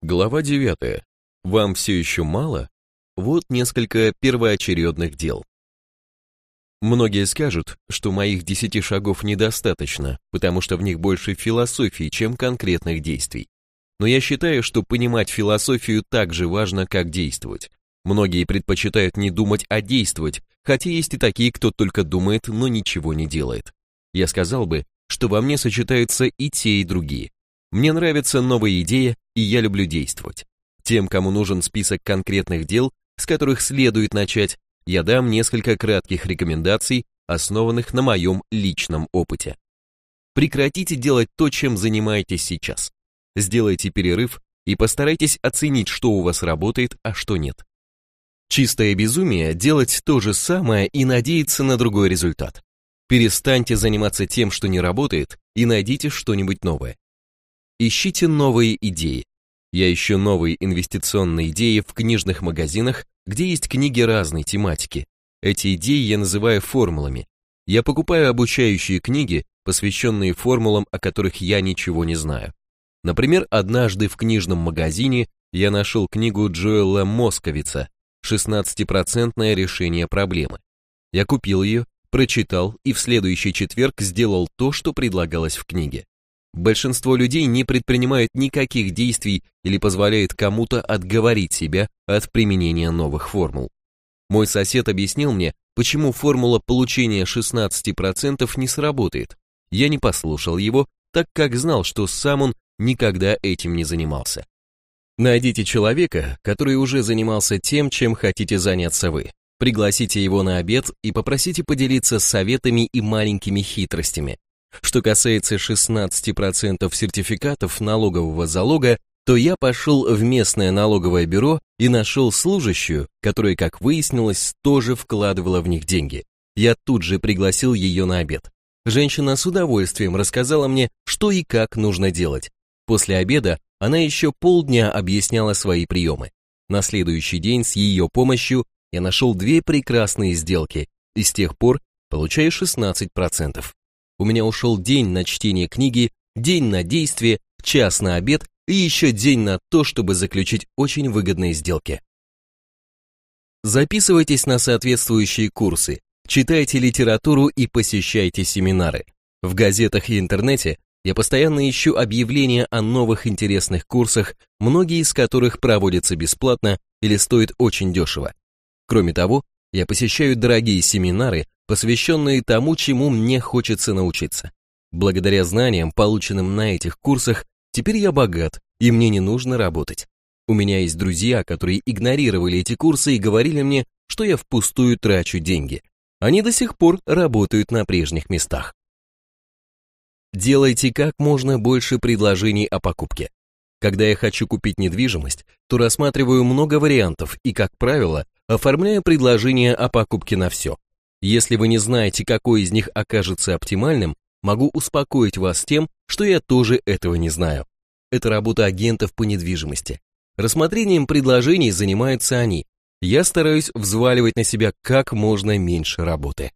Глава 9. Вам все еще мало? Вот несколько первоочередных дел. Многие скажут, что моих десяти шагов недостаточно, потому что в них больше философии, чем конкретных действий. Но я считаю, что понимать философию так же важно, как действовать. Многие предпочитают не думать, а действовать, хотя есть и такие, кто только думает, но ничего не делает. Я сказал бы, что во мне сочетаются и те, и другие. Мне нравятся новые идеи, и я люблю действовать. Тем, кому нужен список конкретных дел, с которых следует начать, я дам несколько кратких рекомендаций, основанных на моем личном опыте. Прекратите делать то, чем занимаетесь сейчас. Сделайте перерыв и постарайтесь оценить, что у вас работает, а что нет. Чистое безумие – делать то же самое и надеяться на другой результат. Перестаньте заниматься тем, что не работает, и найдите что-нибудь новое. Ищите новые идеи. Я ищу новые инвестиционные идеи в книжных магазинах, где есть книги разной тематики. Эти идеи я называю формулами. Я покупаю обучающие книги, посвященные формулам, о которых я ничего не знаю. Например, однажды в книжном магазине я нашел книгу Джоэла Московица «16% решение проблемы». Я купил ее, прочитал и в следующий четверг сделал то, что предлагалось в книге. Большинство людей не предпринимают никаких действий или позволяют кому-то отговорить себя от применения новых формул. Мой сосед объяснил мне, почему формула получения 16% не сработает. Я не послушал его, так как знал, что сам он никогда этим не занимался. Найдите человека, который уже занимался тем, чем хотите заняться вы. Пригласите его на обед и попросите поделиться советами и маленькими хитростями. Что касается 16% сертификатов налогового залога, то я пошел в местное налоговое бюро и нашел служащую, которая, как выяснилось, тоже вкладывала в них деньги. Я тут же пригласил ее на обед. Женщина с удовольствием рассказала мне, что и как нужно делать. После обеда она еще полдня объясняла свои приемы. На следующий день с ее помощью я нашел две прекрасные сделки и с тех пор получаю 16%. У меня ушел день на чтение книги, день на действие, час на обед и еще день на то, чтобы заключить очень выгодные сделки. Записывайтесь на соответствующие курсы, читайте литературу и посещайте семинары. В газетах и интернете я постоянно ищу объявления о новых интересных курсах, многие из которых проводятся бесплатно или стоят очень дешево. Кроме того, я посещаю дорогие семинары, посвященные тому, чему мне хочется научиться. Благодаря знаниям, полученным на этих курсах, теперь я богат, и мне не нужно работать. У меня есть друзья, которые игнорировали эти курсы и говорили мне, что я впустую трачу деньги. Они до сих пор работают на прежних местах. Делайте как можно больше предложений о покупке. Когда я хочу купить недвижимость, то рассматриваю много вариантов и, как правило, оформляю предложение о покупке на все. Если вы не знаете, какой из них окажется оптимальным, могу успокоить вас тем, что я тоже этого не знаю. Это работа агентов по недвижимости. Рассмотрением предложений занимаются они. Я стараюсь взваливать на себя как можно меньше работы.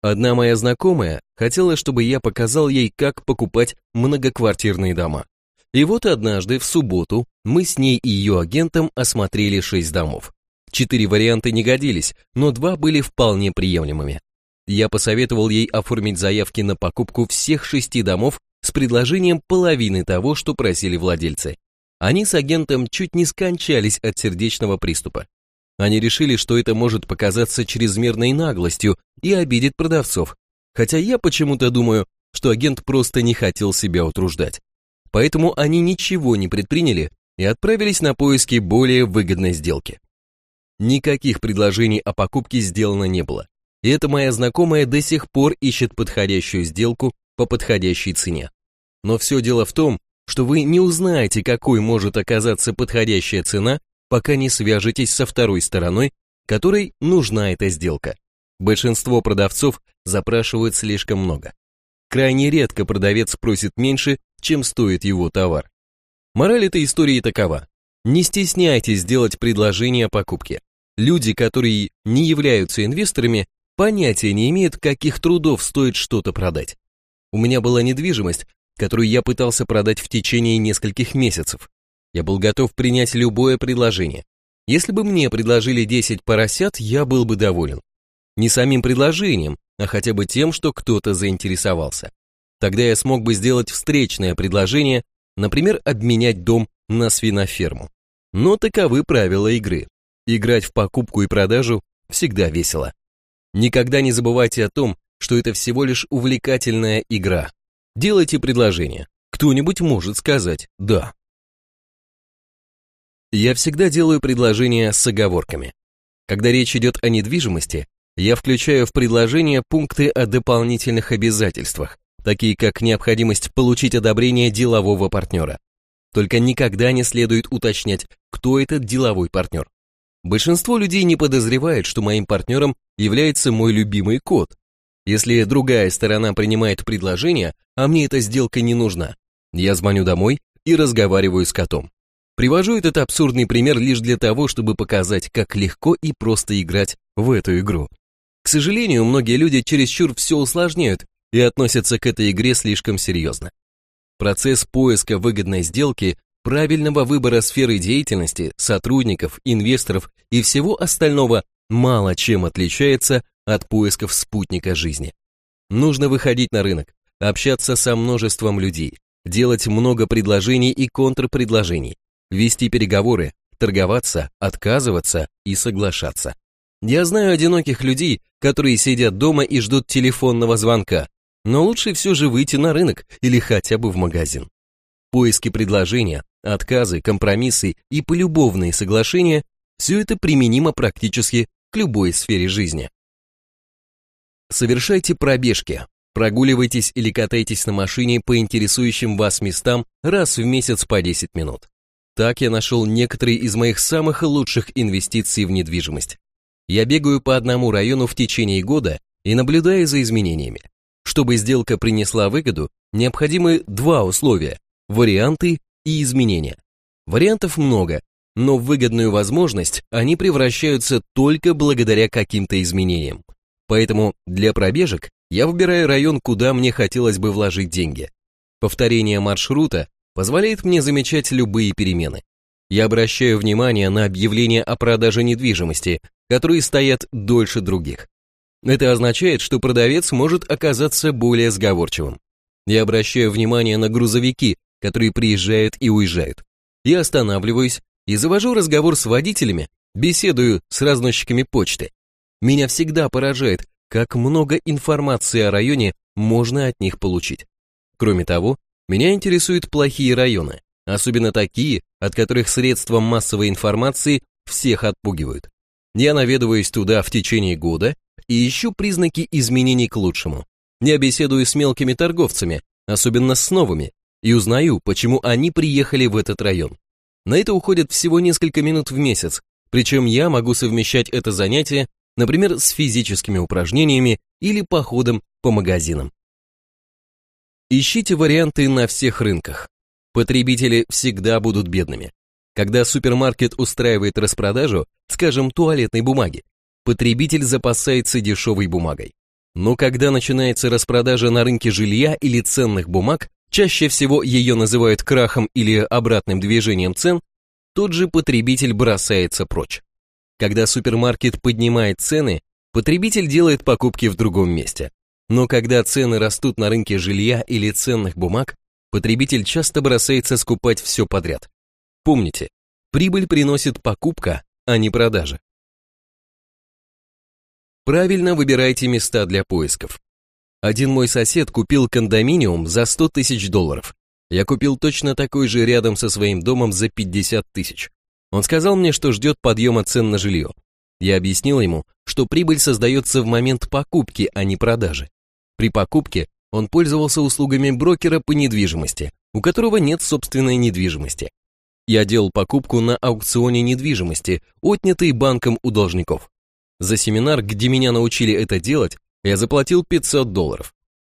Одна моя знакомая хотела, чтобы я показал ей, как покупать многоквартирные дома. И вот однажды, в субботу, мы с ней и ее агентом осмотрели шесть домов. Четыре варианта не годились, но два были вполне приемлемыми. Я посоветовал ей оформить заявки на покупку всех шести домов с предложением половины того, что просили владельцы. Они с агентом чуть не скончались от сердечного приступа. Они решили, что это может показаться чрезмерной наглостью и обидит продавцов, хотя я почему-то думаю, что агент просто не хотел себя утруждать. Поэтому они ничего не предприняли и отправились на поиски более выгодной сделки. Никаких предложений о покупке сделано не было. И эта моя знакомая до сих пор ищет подходящую сделку по подходящей цене. Но все дело в том, что вы не узнаете, какой может оказаться подходящая цена, пока не свяжетесь со второй стороной, которой нужна эта сделка. Большинство продавцов запрашивают слишком много. Крайне редко продавец просит меньше, чем стоит его товар. Мораль этой истории такова. Не стесняйтесь сделать предложение о покупке. Люди, которые не являются инвесторами, понятия не имеют, каких трудов стоит что-то продать. У меня была недвижимость, которую я пытался продать в течение нескольких месяцев. Я был готов принять любое предложение. Если бы мне предложили 10 поросят, я был бы доволен. Не самим предложением, а хотя бы тем, что кто-то заинтересовался. Тогда я смог бы сделать встречное предложение, например, обменять дом на свиноферму. Но таковы правила игры. Играть в покупку и продажу всегда весело. Никогда не забывайте о том, что это всего лишь увлекательная игра. Делайте предложение. Кто-нибудь может сказать «да». Я всегда делаю предложения с оговорками. Когда речь идет о недвижимости, я включаю в предложение пункты о дополнительных обязательствах, такие как необходимость получить одобрение делового партнера. Только никогда не следует уточнять, кто этот деловой партнер. Большинство людей не подозревает, что моим партнером является мой любимый кот. Если другая сторона принимает предложение, а мне эта сделка не нужна, я звоню домой и разговариваю с котом. Привожу этот абсурдный пример лишь для того, чтобы показать, как легко и просто играть в эту игру. К сожалению, многие люди чересчур все усложняют и относятся к этой игре слишком серьезно. Процесс поиска выгодной сделки, правильного выбора сферы деятельности, сотрудников, инвесторов и всего остального мало чем отличается от поисков спутника жизни. Нужно выходить на рынок, общаться со множеством людей, делать много предложений и контрпредложений, вести переговоры, торговаться, отказываться и соглашаться. Я знаю одиноких людей, которые сидят дома и ждут телефонного звонка, но лучше все же выйти на рынок или хотя бы в магазин. Поиски предложения, отказы, компромиссы и полюбовные соглашения – все это применимо практически к любой сфере жизни. Совершайте пробежки, прогуливайтесь или катайтесь на машине по интересующим вас местам раз в месяц по 10 минут. Так я нашел некоторые из моих самых лучших инвестиций в недвижимость. Я бегаю по одному району в течение года и наблюдаю за изменениями. Чтобы сделка принесла выгоду, необходимы два условия – варианты и изменения. Вариантов много, но выгодную возможность они превращаются только благодаря каким-то изменениям. Поэтому для пробежек я выбираю район, куда мне хотелось бы вложить деньги. Повторение маршрута позволяет мне замечать любые перемены. Я обращаю внимание на объявления о продаже недвижимости, которые стоят дольше других. Это означает, что продавец может оказаться более сговорчивым. Я обращаю внимание на грузовики, которые приезжают и уезжают. Я останавливаюсь и завожу разговор с водителями, беседую с разносчиками почты. Меня всегда поражает, как много информации о районе можно от них получить. Кроме того, меня интересуют плохие районы, особенно такие, от которых средства массовой информации всех отпугивают. Я наведываюсь туда в течение года и ищу признаки изменений к лучшему. Я беседую с мелкими торговцами, особенно с новыми, и узнаю, почему они приехали в этот район. На это уходит всего несколько минут в месяц, причем я могу совмещать это занятие, например, с физическими упражнениями или походом по магазинам. Ищите варианты на всех рынках. Потребители всегда будут бедными. Когда супермаркет устраивает распродажу, скажем, туалетной бумаги, потребитель запасается дешевой бумагой. Но когда начинается распродажа на рынке жилья или ценных бумаг, чаще всего ее называют крахом или обратным движением цен, тот же потребитель бросается прочь. Когда супермаркет поднимает цены, потребитель делает покупки в другом месте. Но когда цены растут на рынке жилья или ценных бумаг, потребитель часто бросается скупать все подряд. Помните, прибыль приносит покупка, а не продажа. Правильно выбирайте места для поисков. Один мой сосед купил кондоминиум за 100 тысяч долларов. Я купил точно такой же рядом со своим домом за 50 тысяч. Он сказал мне, что ждет подъема цен на жилье. Я объяснил ему, что прибыль создается в момент покупки, а не продажи. При покупке он пользовался услугами брокера по недвижимости, у которого нет собственной недвижимости. Я делал покупку на аукционе недвижимости, отнятой банком у должников. За семинар, где меня научили это делать, я заплатил 500 долларов.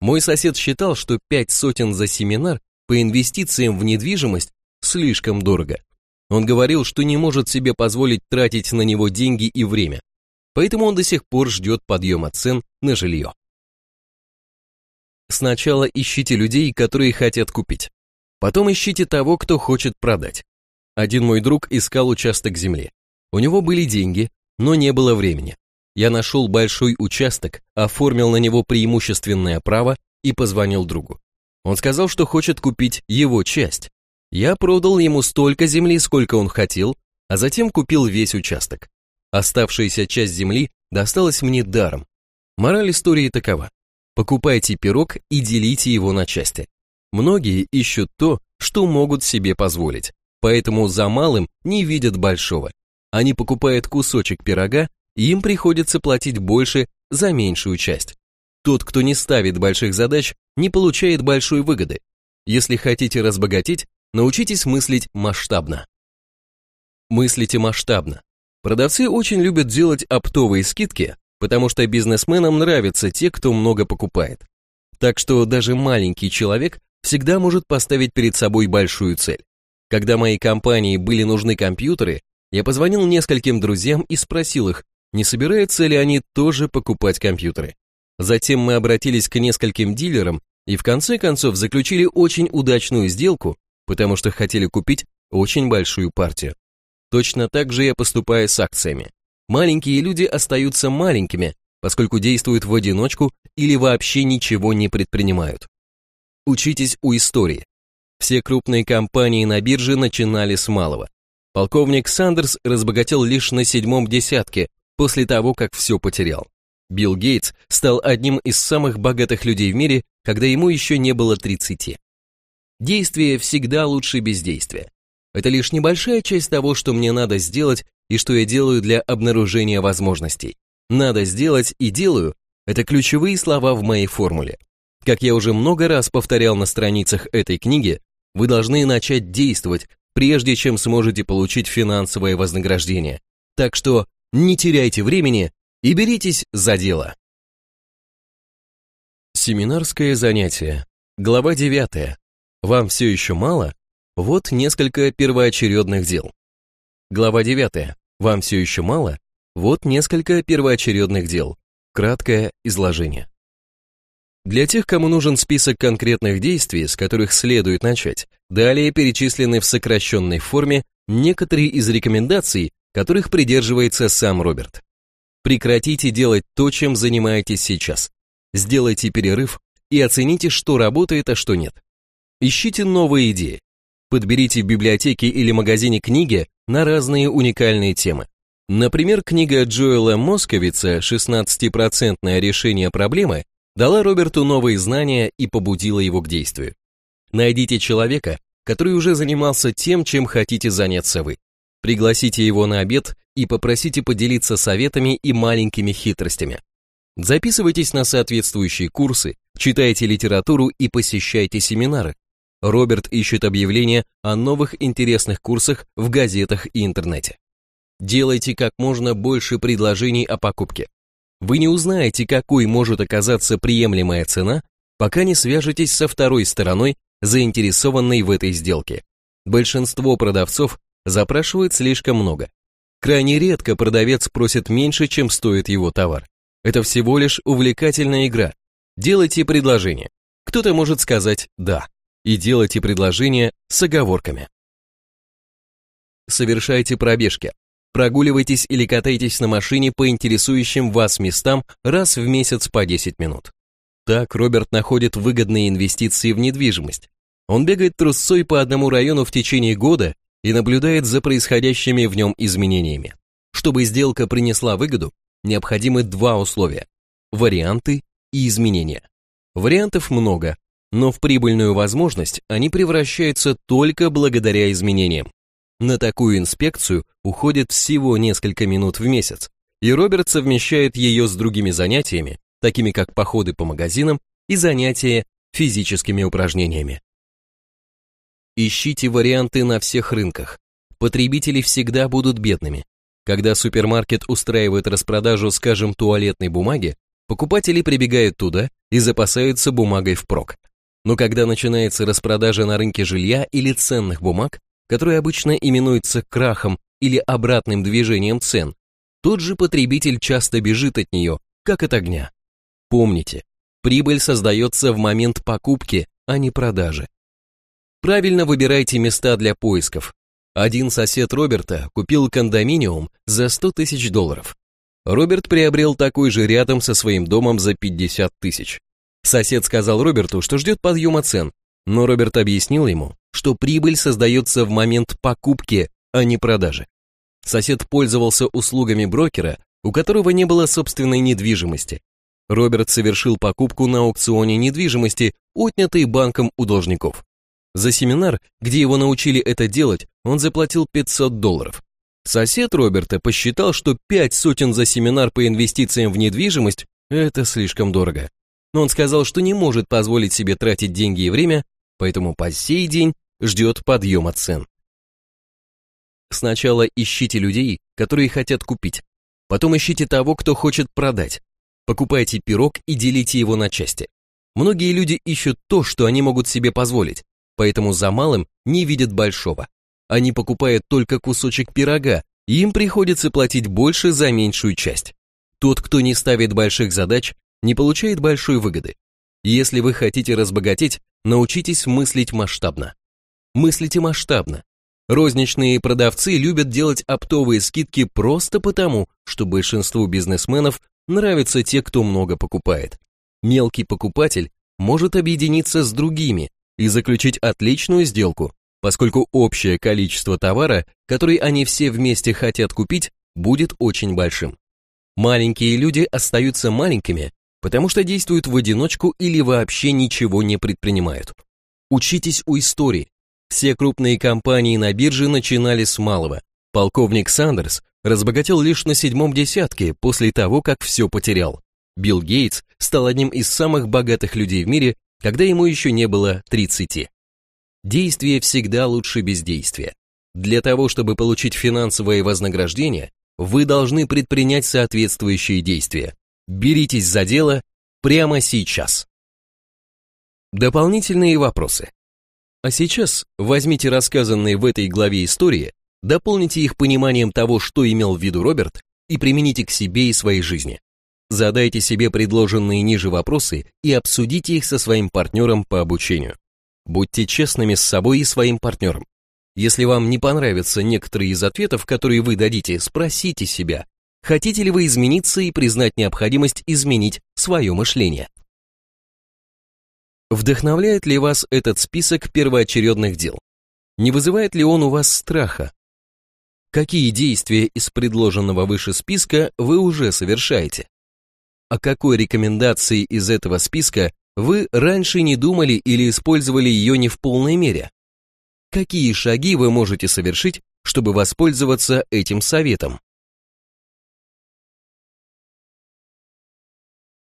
Мой сосед считал, что 5 сотен за семинар по инвестициям в недвижимость слишком дорого. Он говорил, что не может себе позволить тратить на него деньги и время, поэтому он до сих пор ждет подъема цен на жилье. Сначала ищите людей, которые хотят купить. Потом ищите того, кто хочет продать. Один мой друг искал участок земли. У него были деньги, но не было времени. Я нашел большой участок, оформил на него преимущественное право и позвонил другу. Он сказал, что хочет купить его часть. Я продал ему столько земли, сколько он хотел, а затем купил весь участок. Оставшаяся часть земли досталась мне даром. Мораль истории такова. Покупайте пирог и делите его на части. Многие ищут то, что могут себе позволить, поэтому за малым не видят большого. Они покупают кусочек пирога, им приходится платить больше за меньшую часть. Тот, кто не ставит больших задач, не получает большой выгоды. Если хотите разбогатеть, научитесь мыслить масштабно. Мыслите масштабно. Продавцы очень любят делать оптовые скидки, потому что бизнесменам нравятся те, кто много покупает. Так что даже маленький человек всегда может поставить перед собой большую цель. Когда моей компании были нужны компьютеры, я позвонил нескольким друзьям и спросил их, не собираются ли они тоже покупать компьютеры. Затем мы обратились к нескольким дилерам и в конце концов заключили очень удачную сделку, потому что хотели купить очень большую партию. Точно так же я поступаю с акциями. Маленькие люди остаются маленькими, поскольку действуют в одиночку или вообще ничего не предпринимают. Учитесь у истории. Все крупные компании на бирже начинали с малого. Полковник Сандерс разбогател лишь на седьмом десятке после того, как все потерял. Билл Гейтс стал одним из самых богатых людей в мире, когда ему еще не было 30. Действие всегда лучше бездействия. Это лишь небольшая часть того, что мне надо сделать и что я делаю для обнаружения возможностей. Надо сделать и делаю – это ключевые слова в моей формуле. Как я уже много раз повторял на страницах этой книги, вы должны начать действовать, прежде чем сможете получить финансовое вознаграждение. Так что не теряйте времени и беритесь за дело. Семинарское занятие. Глава 9. Вам все еще мало? Вот несколько первоочередных дел. Глава 9. Вам все еще мало? Вот несколько первоочередных дел. Краткое изложение. Для тех, кому нужен список конкретных действий, с которых следует начать, далее перечислены в сокращенной форме некоторые из рекомендаций, которых придерживается сам Роберт. Прекратите делать то, чем занимаетесь сейчас. Сделайте перерыв и оцените, что работает, а что нет. Ищите новые идеи. Подберите в библиотеке или магазине книги на разные уникальные темы. Например, книга Джоэла Московица «16% решение проблемы» дала Роберту новые знания и побудила его к действию. Найдите человека, который уже занимался тем, чем хотите заняться вы. Пригласите его на обед и попросите поделиться советами и маленькими хитростями. Записывайтесь на соответствующие курсы, читайте литературу и посещайте семинары. Роберт ищет объявления о новых интересных курсах в газетах и интернете. Делайте как можно больше предложений о покупке. Вы не узнаете, какой может оказаться приемлемая цена, пока не свяжетесь со второй стороной, заинтересованной в этой сделке. Большинство продавцов запрашивают слишком много. Крайне редко продавец просит меньше, чем стоит его товар. Это всего лишь увлекательная игра. Делайте предложение. Кто-то может сказать «да» и делайте предложение с оговорками. Совершайте пробежки. Прогуливайтесь или катайтесь на машине по интересующим вас местам раз в месяц по 10 минут. Так Роберт находит выгодные инвестиции в недвижимость. Он бегает трусцой по одному району в течение года и наблюдает за происходящими в нем изменениями. Чтобы сделка принесла выгоду, необходимы два условия – варианты и изменения. Вариантов много, но в прибыльную возможность они превращаются только благодаря изменениям. На такую инспекцию уходит всего несколько минут в месяц, и Роберт совмещает ее с другими занятиями, такими как походы по магазинам и занятия физическими упражнениями. Ищите варианты на всех рынках. Потребители всегда будут бедными. Когда супермаркет устраивает распродажу, скажем, туалетной бумаги, покупатели прибегают туда и запасаются бумагой впрок. Но когда начинается распродажа на рынке жилья или ценных бумаг, который обычно именуется крахом или обратным движением цен, тот же потребитель часто бежит от нее, как от огня. Помните, Прибыль создается в момент покупки, а не продажи. Правильно выбирайте места для поисков. Один сосед Роберта купил кондоминиум за 100 тысяч долларов. Роберт приобрел такой же рядом со своим домом за 50 тысяч. Сосед сказал Роберту, что ждет подъема цен, но Роберт объяснил ему, что прибыль создается в момент покупки, а не продажи. Сосед пользовался услугами брокера, у которого не было собственной недвижимости, Роберт совершил покупку на аукционе недвижимости, отнятой банком у должников. За семинар, где его научили это делать, он заплатил 500 долларов. Сосед Роберта посчитал, что пять сотен за семинар по инвестициям в недвижимость – это слишком дорого. Но он сказал, что не может позволить себе тратить деньги и время, поэтому по сей день ждет подъема цен. Сначала ищите людей, которые хотят купить. Потом ищите того, кто хочет продать. Покупайте пирог и делите его на части. Многие люди ищут то, что они могут себе позволить, поэтому за малым не видят большого. Они покупают только кусочек пирога, и им приходится платить больше за меньшую часть. Тот, кто не ставит больших задач, не получает большой выгоды. Если вы хотите разбогатеть, научитесь мыслить масштабно. Мыслите масштабно. Розничные продавцы любят делать оптовые скидки просто потому, что большинству бизнесменов нравятся те, кто много покупает. Мелкий покупатель может объединиться с другими и заключить отличную сделку, поскольку общее количество товара, который они все вместе хотят купить, будет очень большим. Маленькие люди остаются маленькими, потому что действуют в одиночку или вообще ничего не предпринимают. Учитесь у истории. Все крупные компании на бирже начинали с малого. Полковник Сандерс разбогател лишь на седьмом десятке после того, как все потерял. Билл Гейтс стал одним из самых богатых людей в мире, когда ему еще не было 30. Действие всегда лучше бездействия. Для того, чтобы получить финансовое вознаграждение, вы должны предпринять соответствующие действия. Беритесь за дело прямо сейчас. Дополнительные вопросы. А сейчас возьмите рассказанные в этой главе истории Дополните их пониманием того, что имел в виду Роберт, и примените к себе и своей жизни. Задайте себе предложенные ниже вопросы и обсудите их со своим партнером по обучению. Будьте честными с собой и своим партнером. Если вам не понравятся некоторые из ответов, которые вы дадите, спросите себя, хотите ли вы измениться и признать необходимость изменить свое мышление. Вдохновляет ли вас этот список первоочередных дел? Не вызывает ли он у вас страха? Какие действия из предложенного выше списка вы уже совершаете? О какой рекомендации из этого списка вы раньше не думали или использовали ее не в полной мере? Какие шаги вы можете совершить, чтобы воспользоваться этим советом?